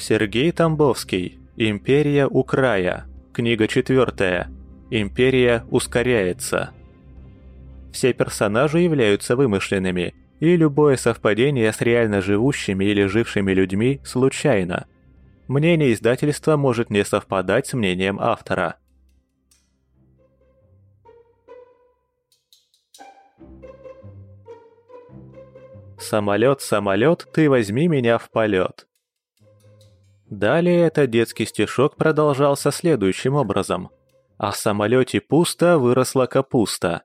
Сергей Тамбовский. Империя у края. Книга четвертая. Империя ускоряется. Все персонажи являются вымышленными, и любое совпадение с реально живущими или жившими людьми случайно. Мнение издательства может не совпадать с мнением автора. «Самолет, самолет, ты возьми меня в полет». Далее этот детский стишок продолжался следующим образом. «А в самолете пусто выросла капуста».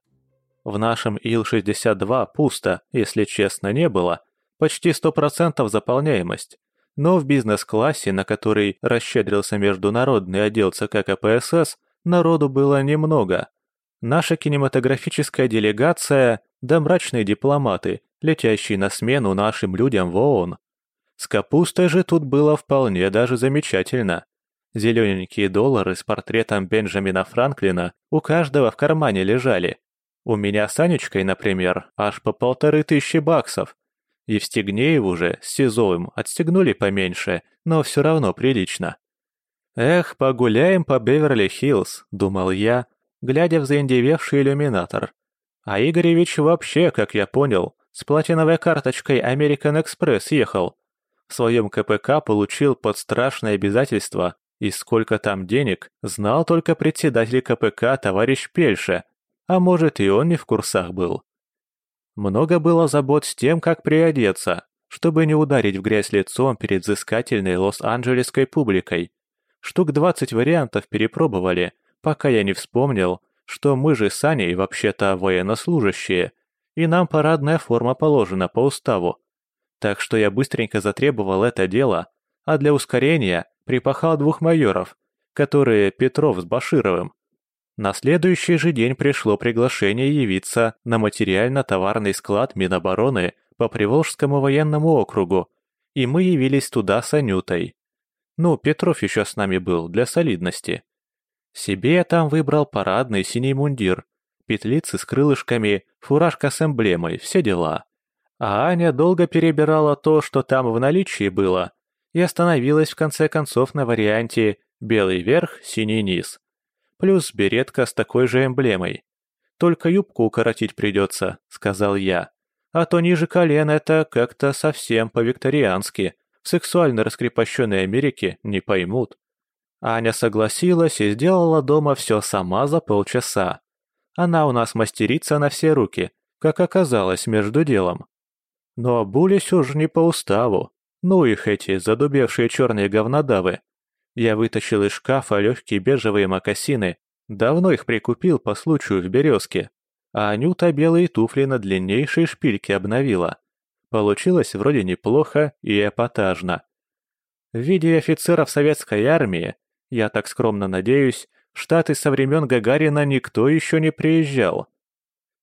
В нашем Ил-62 пусто, если честно, не было. Почти 100% заполняемость. Но в бизнес-классе, на который расщедрился международный отдел ЦК КПСС, народу было немного. Наша кинематографическая делегация, да мрачные дипломаты, летящие на смену нашим людям в ООН. С капустой же тут было вполне даже замечательно. Зелененькие доллары с портретом Бенджамина Франклина у каждого в кармане лежали. У меня с Анечкой, например, аж по полторы тысячи баксов. Евстигнееву же с Сизовым отстегнули поменьше, но все равно прилично. «Эх, погуляем по Беверли-Хиллз», — думал я, глядя в заиндевевший иллюминатор. А Игоревич вообще, как я понял, с платиновой карточкой American Express ехал. В своем КПК получил под страшное обязательство, и сколько там денег, знал только председатель КПК товарищ Пельше, а может и он не в курсах был. Много было забот с тем, как приодеться, чтобы не ударить в грязь лицом перед взыскательной лос-анджелесской публикой. Штук 20 вариантов перепробовали, пока я не вспомнил, что мы же с Аней вообще-то военнослужащие, и нам парадная форма положена по уставу. Так что я быстренько затребовал это дело, а для ускорения припахал двух майоров, которые Петров с Башировым. На следующий же день пришло приглашение явиться на материально-товарный склад Минобороны по Приволжскому военному округу, и мы явились туда с Анютой. Ну, Петров еще с нами был, для солидности. Себе я там выбрал парадный синий мундир, петлицы с крылышками, фуражка с эмблемой, все дела. А Аня долго перебирала то, что там в наличии было, и остановилась в конце концов на варианте «белый верх, синий низ». Плюс беретка с такой же эмблемой. «Только юбку укоротить придется», — сказал я. «А то ниже колен это как-то совсем по-викториански. В сексуально раскрепощенной Америке не поймут». Аня согласилась и сделала дома все сама за полчаса. Она у нас мастерица на все руки, как оказалось между делом. Но обулись уж не по уставу. Ну их эти задубевшие черные говнодавы. Я вытащил из шкафа легкие бежевые мокасины, давно их прикупил по случаю в березке. А Анюта белые туфли на длиннейшей шпильке обновила. Получилось вроде неплохо и эпатажно. В виде офицеров советской армии, я так скромно надеюсь, в Штаты со времен Гагарина никто еще не приезжал.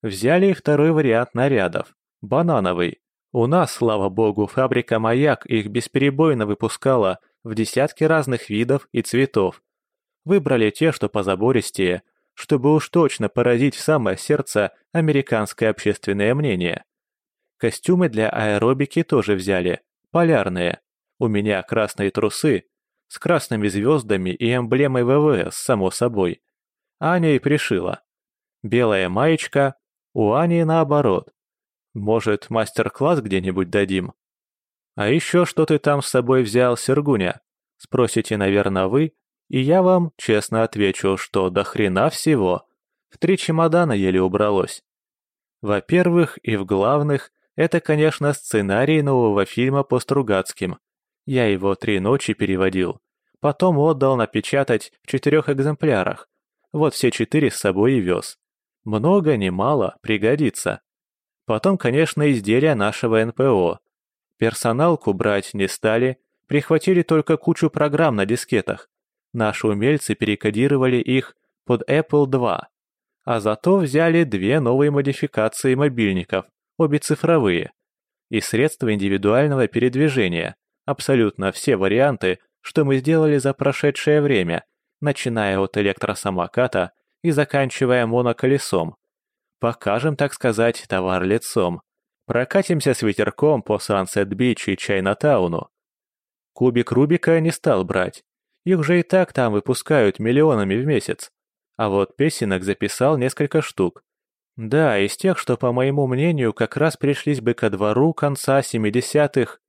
Взяли второй вариант нарядов, банановый. У нас, слава богу, фабрика «Маяк» их бесперебойно выпускала в десятки разных видов и цветов. Выбрали те, что позабористее, чтобы уж точно поразить в самое сердце американское общественное мнение. Костюмы для аэробики тоже взяли, полярные. У меня красные трусы, с красными звездами и эмблемой ВВС, само собой. Аня и пришила. Белая маечка, у Ани наоборот. Может, мастер-класс где-нибудь дадим? А еще что ты там с собой взял, Сергуня? Спросите, наверное, вы, и я вам честно отвечу, что до хрена всего. В три чемодана еле убралось. Во-первых, и в главных, это, конечно, сценарий нового фильма по Стругацким. Я его три ночи переводил. Потом отдал напечатать в четырех экземплярах. Вот все четыре с собой и вез. Много, не мало, пригодится. Потом, конечно, изделия нашего НПО. Персоналку брать не стали, прихватили только кучу программ на дискетах. Наши умельцы перекодировали их под Apple II. А зато взяли две новые модификации мобильников, обе цифровые. И средства индивидуального передвижения, абсолютно все варианты, что мы сделали за прошедшее время, начиная от электросамоката и заканчивая моноколесом. Покажем, так сказать, товар лицом. Прокатимся с ветерком по Сансет-Бич и Чайнатауну. Кубик Рубика не стал брать. Их же и так там выпускают миллионами в месяц. А вот песенок записал несколько штук. Да, из тех, что, по моему мнению, как раз пришлись бы ко двору конца 70-х.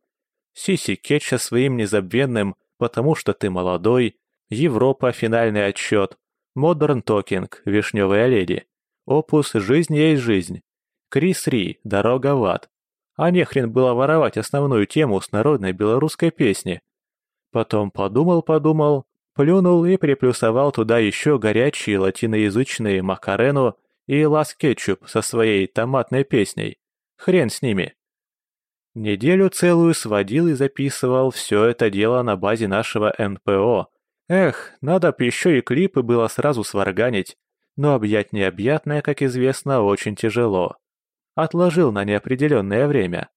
Си Си Кетч своим незабвенным «Потому что ты молодой», Европа, финальный отчет, Модерн Токинг, Вишневая леди, Опус «Жизнь есть жизнь», Крис Ри, Дорога в ад. А нехрен было воровать основную тему с народной белорусской песни. Потом подумал-подумал, плюнул и приплюсовал туда еще горячие латиноязычные Макарену и Лас Кетчуп со своей томатной песней. Хрен с ними. Неделю целую сводил и записывал все это дело на базе нашего НПО. Эх, надо б еще и клипы было сразу сварганить, но объять необъятное, как известно, очень тяжело. Отложил на неопределенное время.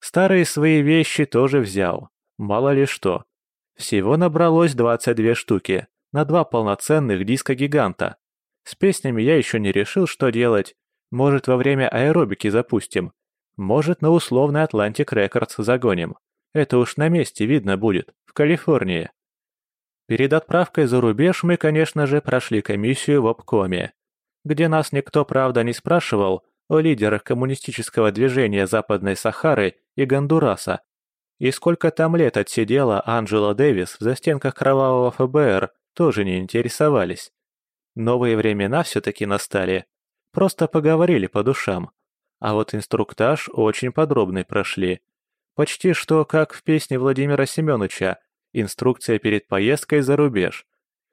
Старые свои вещи тоже взял, мало ли что. Всего набралось 22 штуки, на два полноценных диска-гиганта. С песнями я еще не решил, что делать. Может, во время аэробики запустим. Может, на условный Atlantic Records загоним. Это уж на месте видно будет, в Калифорнии. Перед отправкой за рубеж мы, конечно же, прошли комиссию в обкоме, где нас никто, правда, не спрашивал о лидерах коммунистического движения Западной Сахары и Гондураса, и сколько там лет отсидела Анджела Дэвис в застенках кровавого ФБР, тоже не интересовались. Новые времена все-таки настали. Просто поговорили по душам. А вот инструктаж очень подробный прошли. Почти что как в песне Владимира Семеновича «Инструкция перед поездкой за рубеж».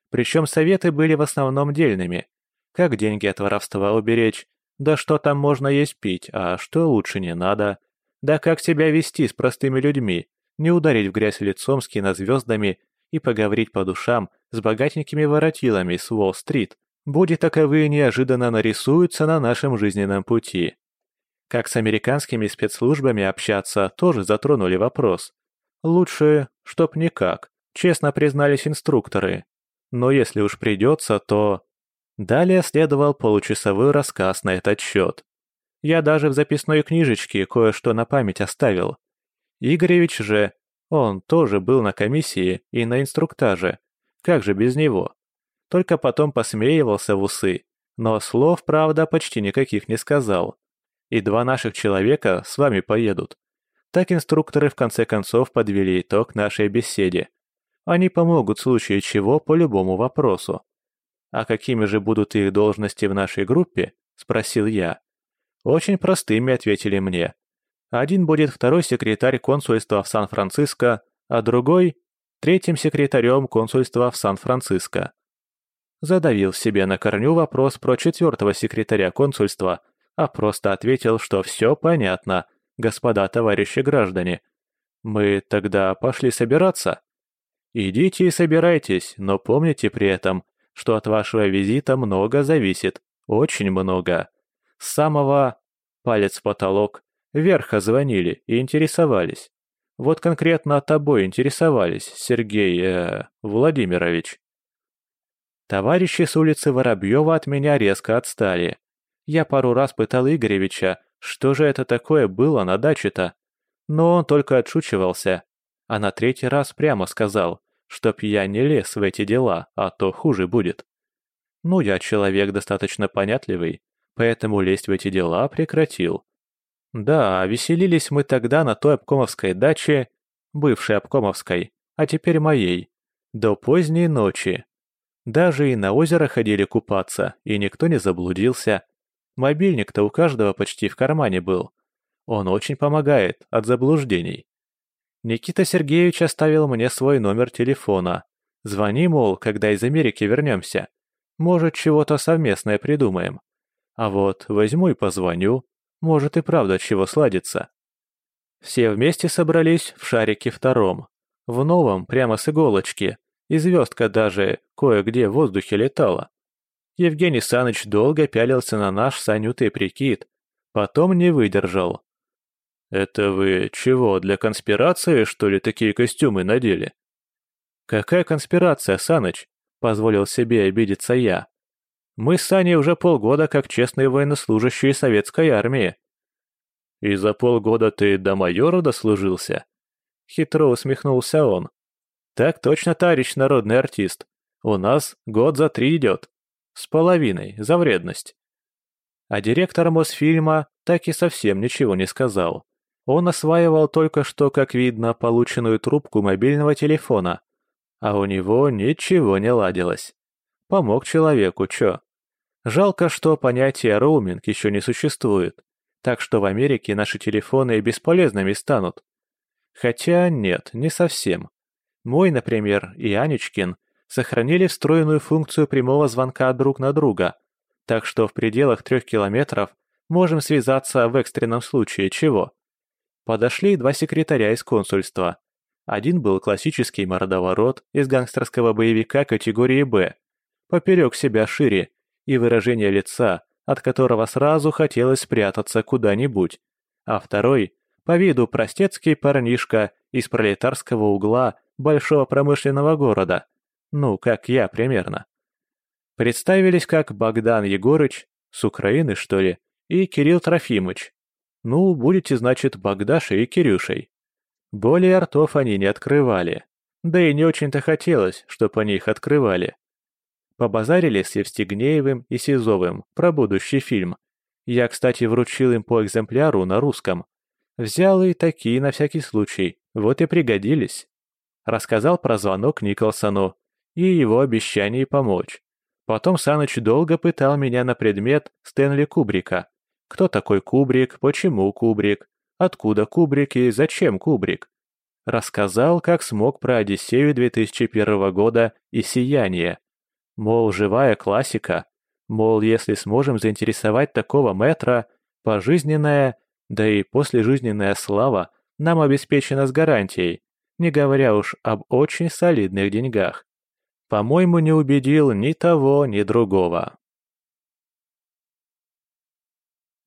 Причем советы были в основном дельными. Как деньги от воровства уберечь, да что там можно есть пить, а что лучше не надо. Да как себя вести с простыми людьми, не ударить в грязь лицом с кинозвездами и поговорить по душам с богатенькими воротилами с Уолл-стрит, будет таковые неожиданно нарисуются на нашем жизненном пути. Как с американскими спецслужбами общаться, тоже затронули вопрос. Лучше, чтоб никак, честно признались инструкторы. Но если уж придется, то... Далее следовал получасовой рассказ на этот счет. Я даже в записной книжечке кое-что на память оставил. Игоревич же он тоже был на комиссии и на инструктаже. Как же без него? Только потом посмеивался в усы, но слов, правда, почти никаких не сказал. И два наших человека с вами поедут. Так инструкторы в конце концов подвели итог нашей беседе. Они помогут в случае чего по любому вопросу. «А какими же будут их должности в нашей группе?» – спросил я. «Очень простыми», – ответили мне. Один будет второй секретарь консульства в Сан-Франциско, а другой – третьим секретарем консульства в Сан-Франциско. Задавил себе на корню вопрос про четвертого секретаря консульства, а просто ответил, что все понятно, господа товарищи граждане. Мы тогда пошли собираться? Идите и собирайтесь, но помните при этом, что от вашего визита много зависит, очень много. С самого... Палец в потолок, Верха звонили и интересовались. Вот конкретно тобой интересовались, Сергей э, Владимирович. Товарищи с улицы Воробьева от меня резко отстали. Я пару раз пытал Игоревича, что же это такое было на даче-то. Но он только отшучивался. А на третий раз прямо сказал, чтоб я не лез в эти дела, а то хуже будет. Ну, я человек достаточно понятливый, поэтому лезть в эти дела прекратил. Да, веселились мы тогда на той обкомовской даче, бывшей обкомовской, а теперь моей, до поздней ночи. Даже и на озеро ходили купаться, и никто не заблудился. Мобильник-то у каждого почти в кармане был. Он очень помогает от заблуждений. Никита Сергеевич оставил мне свой номер телефона. Звони, мол, когда из Америки вернемся. Может, чего-то совместное придумаем. А вот возьму и позвоню. Может и правда чего сладится. Все вместе собрались в шарике втором. В новом, прямо с иголочки. И звездка даже кое-где в воздухе летала. Евгений Саныч долго пялился на наш санютый прикид. Потом не выдержал. «Это вы чего, для конспирации, что ли, такие костюмы надели?» «Какая конспирация, Саныч?» — позволил себе обидеться я. Мы с Саней уже полгода как честные военнослужащие советской армии. И за полгода ты до майора дослужился? Хитро усмехнулся он. Так точно, товарищ народный артист. У нас год за три идет. С половиной, за вредность. А директор Мосфильма так и совсем ничего не сказал. Он осваивал только что, как видно, полученную трубку мобильного телефона. А у него ничего не ладилось. Помог человеку, чё? Жалко, что понятие роуминг еще не существует. Так что в Америке наши телефоны бесполезными станут. Хотя нет, не совсем. Мой, например, и Анечкин сохранили встроенную функцию прямого звонка друг на друга, так что в пределах трех километров можем связаться в экстренном случае чего. Подошли два секретаря из консульства. Один был классический мордоворот из гангстерского боевика категории «Б», поперек себя шире, и выражение лица, от которого сразу хотелось спрятаться куда-нибудь, а второй по виду простецкий парнишка из пролетарского угла большого промышленного города. Ну, как я примерно. Представились как Богдан Егорыч, с Украины, что ли, и Кирилл Трофимыч. Ну, будете, значит, Богдашей и Кирюшей. Более ртов они не открывали. Да и не очень-то хотелось, чтобы они их открывали. Побазарили с Евстигнеевым и Сизовым про будущий фильм. Я, кстати, вручил им по экземпляру на русском. Взял и такие на всякий случай, вот и пригодились. Рассказал про звонок Николсону и его обещание помочь. Потом Саныч долго пытал меня на предмет Стэнли Кубрика. Кто такой Кубрик, почему Кубрик, откуда Кубрик и зачем Кубрик. Рассказал, как смог про Одиссею 2001 года и «Сияние». Мол, живая классика. Мол, если сможем заинтересовать такого метра, пожизненная да и послежизненная слава нам обеспечена с гарантией, не говоря уж об очень солидных деньгах. По-моему, не убедил ни того, ни другого.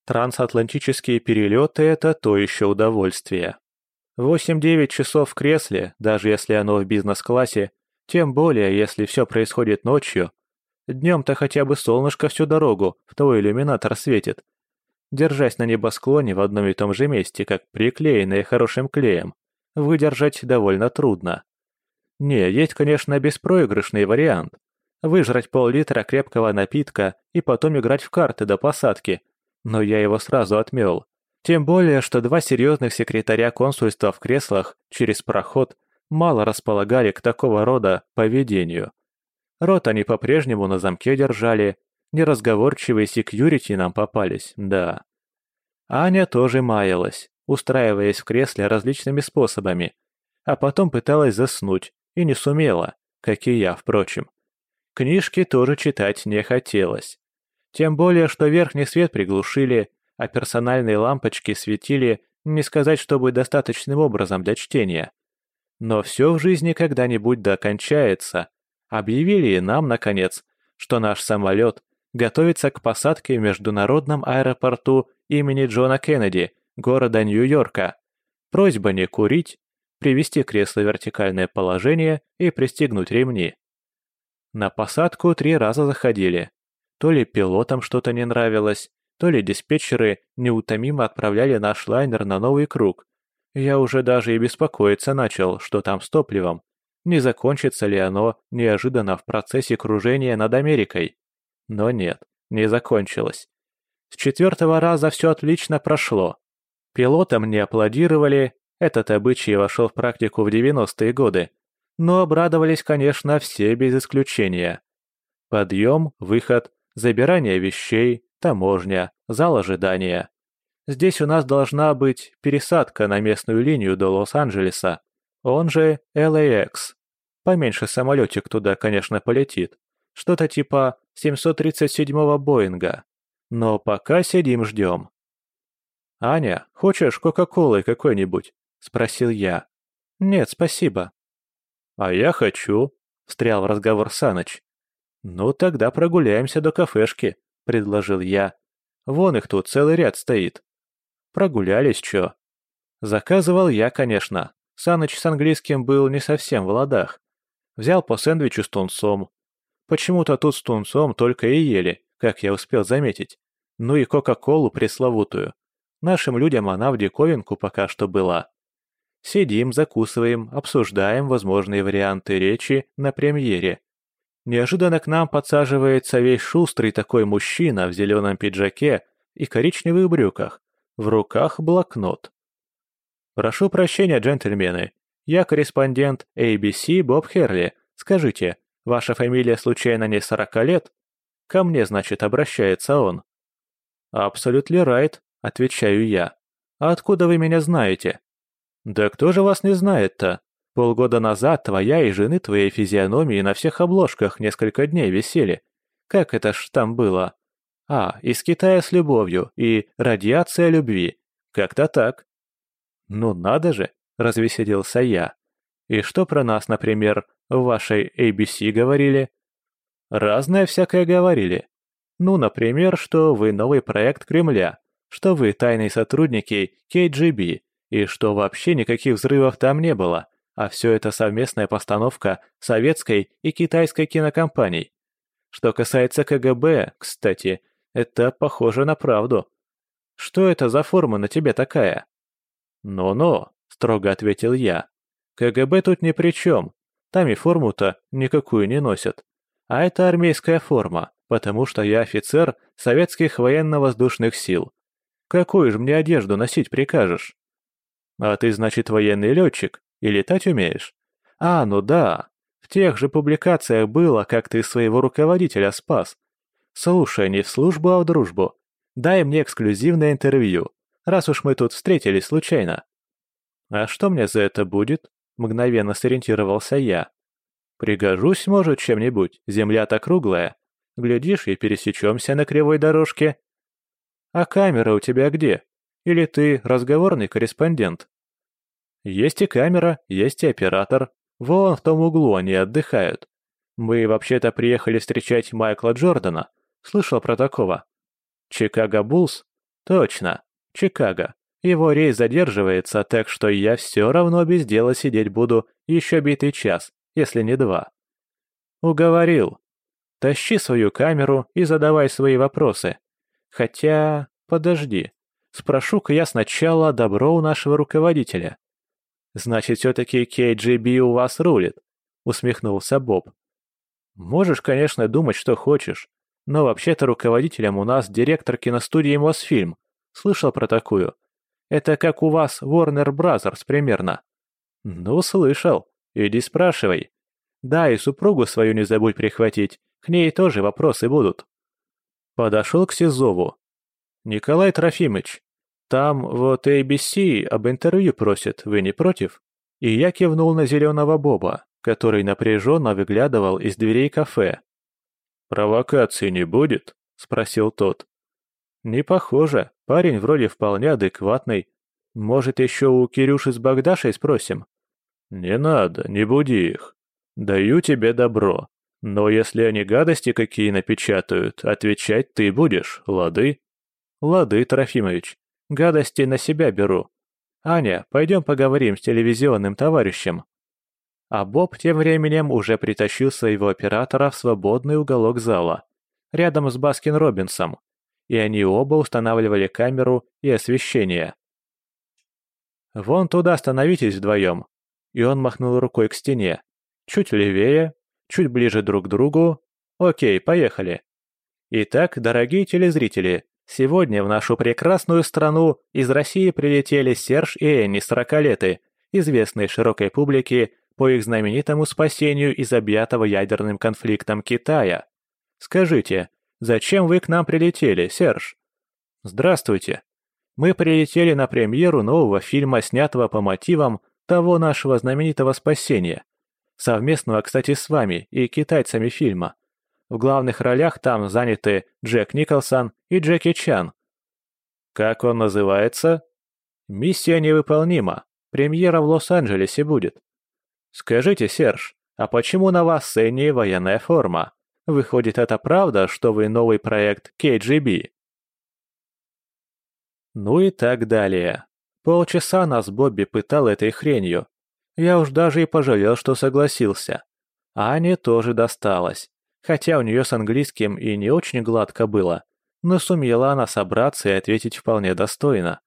Трансатлантические перелеты – это то еще удовольствие. 8-9 часов в кресле, даже если оно в бизнес-классе, тем более, если все происходит ночью. Днем-то хотя бы солнышко всю дорогу в твой иллюминатор светит, держась на небосклоне в одном и том же месте, как приклеенные хорошим клеем, выдержать довольно трудно. Не, есть, конечно, беспроигрышный вариант. Выжрать пол-литра крепкого напитка и потом играть в карты до посадки, но я его сразу отмел. Тем более, что два серьезных секретаря консульства в креслах через проход мало располагали к такого рода поведению. Рот они по-прежнему на замке держали, Неразговорчивые секьюрити нам попались, да. Аня тоже маялась, устраиваясь в кресле различными способами, а потом пыталась заснуть и не сумела, как и я, впрочем. Книжки тоже читать не хотелось. Тем более, что верхний свет приглушили, а персональные лампочки светили, не сказать, чтобы достаточным образом для чтения. Но все в жизни когда-нибудь докончается. Объявили и нам, наконец, что наш самолет готовится к посадке в международном аэропорту имени Джона Кеннеди, города Нью-Йорка. Просьба не курить, привести кресло в вертикальное положение и пристегнуть ремни. На посадку три раза заходили. То ли пилотам что-то не нравилось, то ли диспетчеры неутомимо отправляли наш лайнер на новый круг. Я уже даже и беспокоиться начал, что там с топливом. Не закончится ли оно неожиданно в процессе кружения над Америкой? Но нет, не закончилось. С четвертого раза все отлично прошло. Пилотам не аплодировали, этот обычай вошел в практику в 90-е годы, но обрадовались, конечно, все без исключения. Подъем, выход, забирание вещей, таможня, зал ожидания. Здесь у нас должна быть пересадка на местную линию до Лос-Анджелеса, он же LAX. Поменьше самолетик туда, конечно, полетит. Что-то типа 737-го Боинга. Но пока сидим ждем. «Аня, хочешь Кока-Колы какой-нибудь?» – спросил я. «Нет, спасибо». «А я хочу», – встрял в разговор Саныч. «Ну, тогда прогуляемся до кафешки», – предложил я. «Вон их тут целый ряд стоит». Прогулялись, чё? Заказывал я, конечно. Саныч с английским был не совсем в ладах. Взял по сэндвичу с тунцом, Почему-то тут с тунцом только и ели, как я успел заметить. Ну и Кока-Колу пресловутую. Нашим людям она в диковинку пока что была. Сидим, закусываем, обсуждаем возможные варианты речи на премьере. Неожиданно к нам подсаживается весь шустрый такой мужчина в зеленом пиджаке и коричневых брюках. В руках блокнот. «Прошу прощения, джентльмены. Я корреспондент ABC Боб Херли. Скажите, ваша фамилия случайно не сорока лет?» Ко мне, значит, обращается он. «Абсолютно райт», — отвечаю я. «А откуда вы меня знаете?» «Да кто же вас не знает-то? Полгода назад твоя и жены твоей физиономии на всех обложках несколько дней висели. Как это ж там было? А, из Китая с любовью и радиация любви. Как-то так». «Ну надо же!» — развеселился я. «И что про нас, например, в вашей ABC говорили?» «Разное всякое говорили. Ну, например, что вы новый проект Кремля, что вы тайные сотрудники KGB, и что вообще никаких взрывов там не было, а все это совместная постановка советской и китайской кинокомпаний. Что касается КГБ, кстати, это похоже на правду. Что это за форма на тебе такая? «Ну-ну», — строго ответил я. «КГБ тут ни при чем. Там и форму-то никакую не носят. А это армейская форма, потому что я офицер советских военно-воздушных сил. Какую же мне одежду носить прикажешь?» «А ты, значит, военный летчик и летать умеешь?» «А, ну да. В тех же публикациях было, как ты своего руководителя спас. Слушай, не в службу, а в дружбу. Дай мне эксклюзивное интервью раз уж мы тут встретились случайно». «А что мне за это будет?» — мгновенно сориентировался я. «Пригожусь, может, чем-нибудь, земля-то круглая. Глядишь, и пересечемся на кривой дорожке». «А камера у тебя где? Или ты разговорный корреспондент?» «Есть и камера, есть и оператор. Вон в том углу они отдыхают. Мы вообще-то приехали встречать Майкла Джордана. Слышал про такого?» «Чикаго Буллс?» «Точно. Чикаго. Его рейс задерживается, так что я все равно без дела сидеть буду еще битый час, если не два. Уговорил. Тащи свою камеру и задавай свои вопросы. Хотя, подожди, спрошу-ка я сначала добро у нашего руководителя. Значит, все-таки KGB у вас рулит, усмехнулся Боб. Можешь, конечно, думать, что хочешь, но вообще-то руководителем у нас директор киностудии Мосфильм, Слышал про такую? Это как у вас Warner Brothers примерно. Ну, слышал. Иди спрашивай. Да, и супругу свою не забудь прихватить. К ней тоже вопросы будут. Подошел к Сизову. Николай Трофимыч, там вот ABC об интервью просит, вы не против? И я кивнул на зеленого Боба, который напряженно выглядывал из дверей кафе. «Провокации не будет?» – спросил тот. «Не похоже. Парень вроде вполне адекватный. Может, еще у Кирюши с Богдашей спросим?» «Не надо, не буди их. Даю тебе добро. Но если они гадости какие напечатают, отвечать ты будешь, лады?» «Лады, Трофимович. Гадости на себя беру. Аня, пойдем поговорим с телевизионным товарищем». А Боб тем временем уже притащил своего оператора в свободный уголок зала, рядом с Баскин Робинсом, и они оба устанавливали камеру и освещение. «Вон туда становитесь вдвоем», и он махнул рукой к стене. «Чуть левее, чуть ближе друг к другу. Окей, поехали». Итак, дорогие телезрители, сегодня в нашу прекрасную страну из России прилетели Серж и Энни Сорокалеты, известные широкой публике по их знаменитому спасению из объятого ядерным конфликтом Китая. Скажите, Зачем вы к нам прилетели, Серж?» «Здравствуйте. Мы прилетели на премьеру нового фильма, снятого по мотивам того нашего знаменитого спасения. Совместного, кстати, с вами и китайцами фильма. В главных ролях там заняты Джек Николсон и Джеки Чан. Как он называется? Миссия невыполнима. Премьера в Лос-Анджелесе будет. Скажите, Серж, а почему на вас с Энни военная форма? Выходит, это правда, что вы новый проект KGB? Ну и так далее. Полчаса нас Бобби пытал этой хренью. Я уж даже и пожалел, что согласился. Ане тоже досталось. Хотя у нее с английским и не очень гладко было, но сумела она собраться и ответить вполне достойно.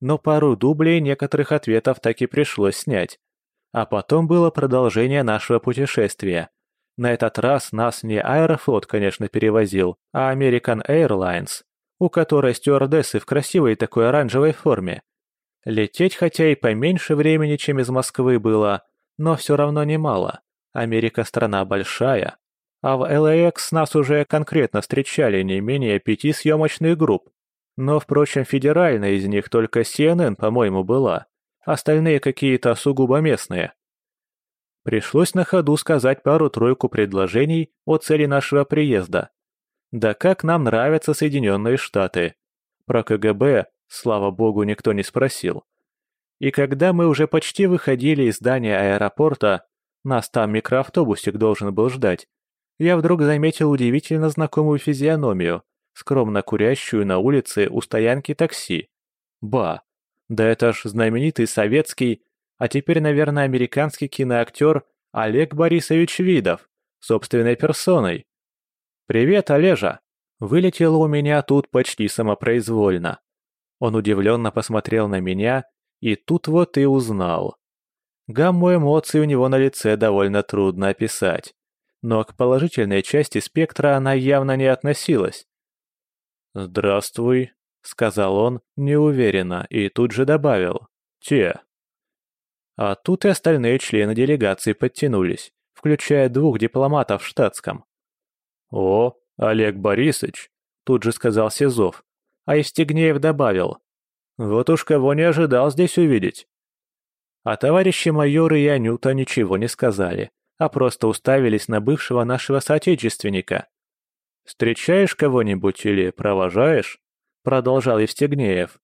но пару дублей некоторых ответов так и пришлось снять. А потом было продолжение нашего путешествия. На этот раз нас не Аэрофлот, конечно, перевозил, а American Airlines, у которой стюардессы в красивой такой оранжевой форме. Лететь хотя и поменьше времени, чем из Москвы было, но все равно немало. Америка страна большая. А в LAX нас уже конкретно встречали не менее пяти съемочных групп. Но, впрочем, федеральная из них только CNN, по-моему, была. Остальные какие-то сугубо местные. Пришлось на ходу сказать пару-тройку предложений о цели нашего приезда. Да как нам нравятся Соединенные Штаты. Про КГБ, слава богу, никто не спросил. И когда мы уже почти выходили из здания аэропорта, нас там микроавтобусик должен был ждать, я вдруг заметил удивительно знакомую физиономию, скромно курящую на улице у стоянки такси. Ба, да это ж знаменитый советский, а теперь, наверное, американский киноактер Олег Борисович Видов, собственной персоной. «Привет, Олежа!» Вылетело у меня тут почти самопроизвольно. Он удивленно посмотрел на меня, и тут вот и узнал. Гамму эмоций у него на лице довольно трудно описать, но к положительной части спектра она явно не относилась. «Здравствуй», — сказал он неуверенно и тут же добавил «те». А тут и остальные члены делегации подтянулись, включая двух дипломатов в штатском. «О, Олег Борисович», — тут же сказал Сизов, а Евстигнеев добавил «Вот уж кого не ожидал здесь увидеть». А товарищи майоры и Анюта ничего не сказали, а просто уставились на бывшего нашего соотечественника. «Встречаешь кого-нибудь или провожаешь?» — продолжал Евстигнеев.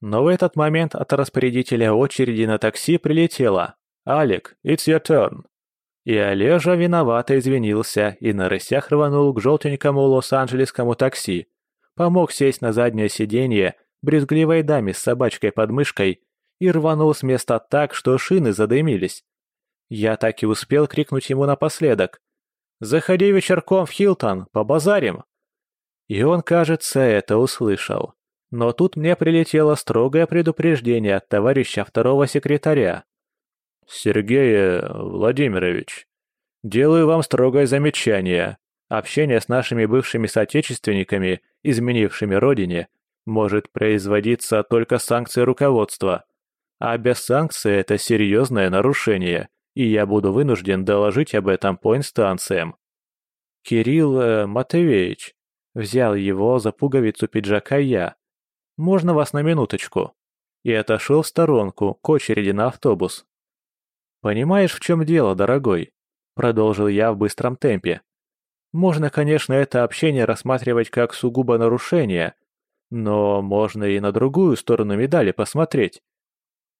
Но в этот момент от распорядителя очереди на такси прилетело «Алик, it's your turn». И Олежа виновато извинился и на рысях рванул к желтенькому лос-анджелесскому такси. Помог сесть на заднее сиденье брезгливой даме с собачкой под мышкой и рванул с места так, что шины задымились. Я так и успел крикнуть ему напоследок. «Заходи вечерком в Хилтон, побазарим!» И он, кажется, это услышал. Но тут мне прилетело строгое предупреждение от товарища второго секретаря. «Сергей Владимирович, делаю вам строгое замечание. Общение с нашими бывшими соотечественниками, изменившими родине, может производиться только санкцией руководства. А без санкций это серьезное нарушение, и я буду вынужден доложить об этом по инстанциям. Кирилл э, Матвеевич, взял его за пуговицу пиджака я, можно вас на минуточку?» И отошел в сторонку, к очереди на автобус. «Понимаешь, в чем дело, дорогой?» Продолжил я в быстром темпе. «Можно, конечно, это общение рассматривать как сугубо нарушение, но можно и на другую сторону медали посмотреть».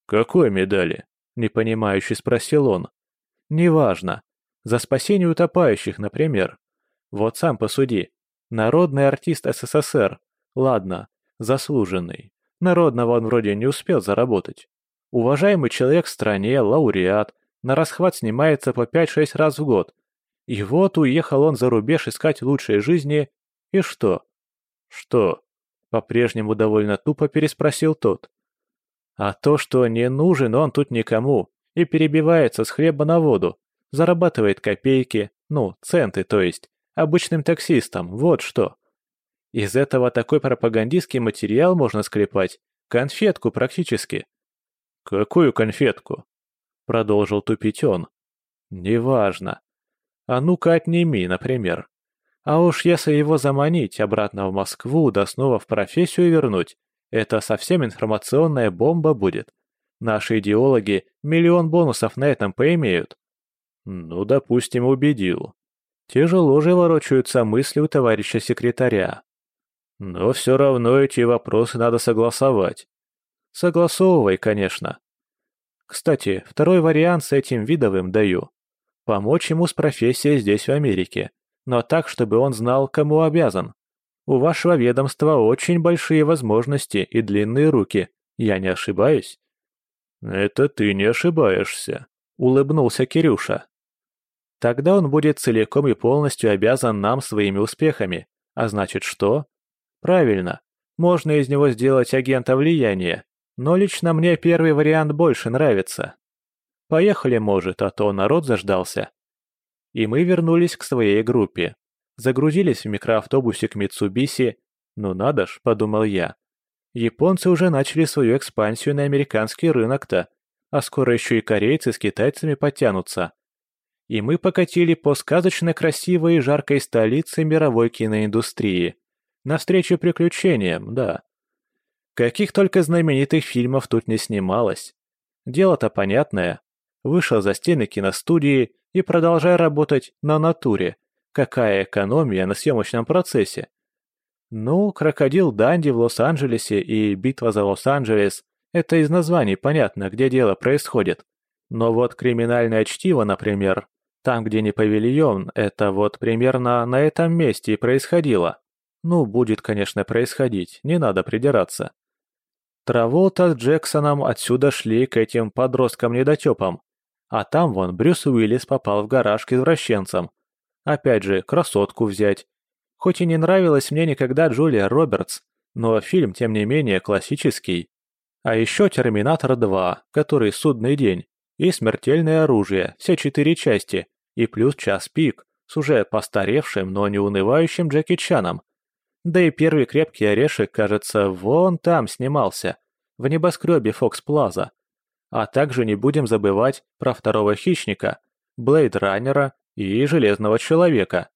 «Какой медали?» — непонимающе спросил он. «Неважно. За спасение утопающих, например. Вот сам посуди. Народный артист СССР. Ладно, Заслуженный. Народного он вроде не успел заработать. Уважаемый человек в стране, лауреат, на расхват снимается по 5-6 раз в год. И вот уехал он за рубеж искать лучшей жизни. И что? Что? По-прежнему довольно тупо переспросил тот. А то, что не нужен он тут никому и перебивается с хлеба на воду, зарабатывает копейки, ну, центы, то есть, обычным таксистам, вот что. Из этого такой пропагандистский материал можно склепать. Конфетку практически. «Какую конфетку?» Продолжил тупить он. «Неважно. А ну-ка отними, например. А уж если его заманить обратно в Москву, да снова в профессию вернуть, это совсем информационная бомба будет. Наши идеологи миллион бонусов на этом поимеют». Ну, допустим, убедил. Тяжело же ворочаются мысли у товарища секретаря. Но все равно эти вопросы надо согласовать. Согласовывай, конечно. Кстати, второй вариант с этим видовым даю. Помочь ему с профессией здесь, в Америке, но так, чтобы он знал, кому обязан. У вашего ведомства очень большие возможности и длинные руки, я не ошибаюсь? Это ты не ошибаешься, улыбнулся Кирюша. Тогда он будет целиком и полностью обязан нам своими успехами. А значит что? Правильно, можно из него сделать агента влияния, Но лично мне первый вариант больше нравится. Поехали, может, а то народ заждался. И мы вернулись к своей группе. Загрузились в микроавтобусик Митсубиси. Ну надо ж, подумал я. Японцы уже начали свою экспансию на американский рынок-то, а скоро еще и корейцы с китайцами подтянутся. И мы покатили по сказочно красивой и жаркой столице мировой киноиндустрии. Навстречу приключениям, да. Каких только знаменитых фильмов тут не снималось. Дело-то понятное. Вышел за стены киностудии и продолжай работать на натуре. Какая экономия на съемочном процессе? Ну, «Крокодил Данди» в Лос-Анджелесе и «Битва за Лос-Анджелес» — это из названий понятно, где дело происходит. Но вот «Криминальное чтиво», например, там, где не павильон, это вот примерно на этом месте и происходило. Ну, будет, конечно, происходить, не надо придираться. Траволта с Джексоном отсюда шли к этим подросткам-недотепам. А там вон Брюс Уиллис попал в гараж к извращенцам. Опять же, красотку взять. Хоть и не нравилась мне никогда Джулия Робертс, но фильм, тем не менее, классический. А еще «Терминатор 2», который «Судный день», и «Смертельное оружие», все четыре части, и плюс «Час пик» с уже постаревшим, но не унывающим Джеки Чаном. Да и первый крепкий орешек, кажется, вон там снимался, в небоскребе Фокс Плаза. А также не будем забывать про второго хищника, Блейд Раннера и Железного Человека.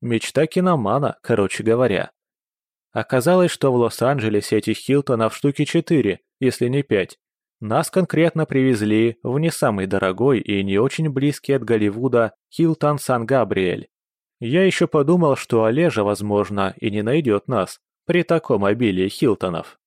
Мечта киномана, короче говоря. Оказалось, что в Лос-Анджелесе этих Хилтонов штуки четыре, если не пять. Нас конкретно привезли в не самый дорогой и не очень близкий от Голливуда Хилтон Сан-Габриэль. Я еще подумал, что Олежа, возможно, и не найдет нас при таком обилии Хилтонов.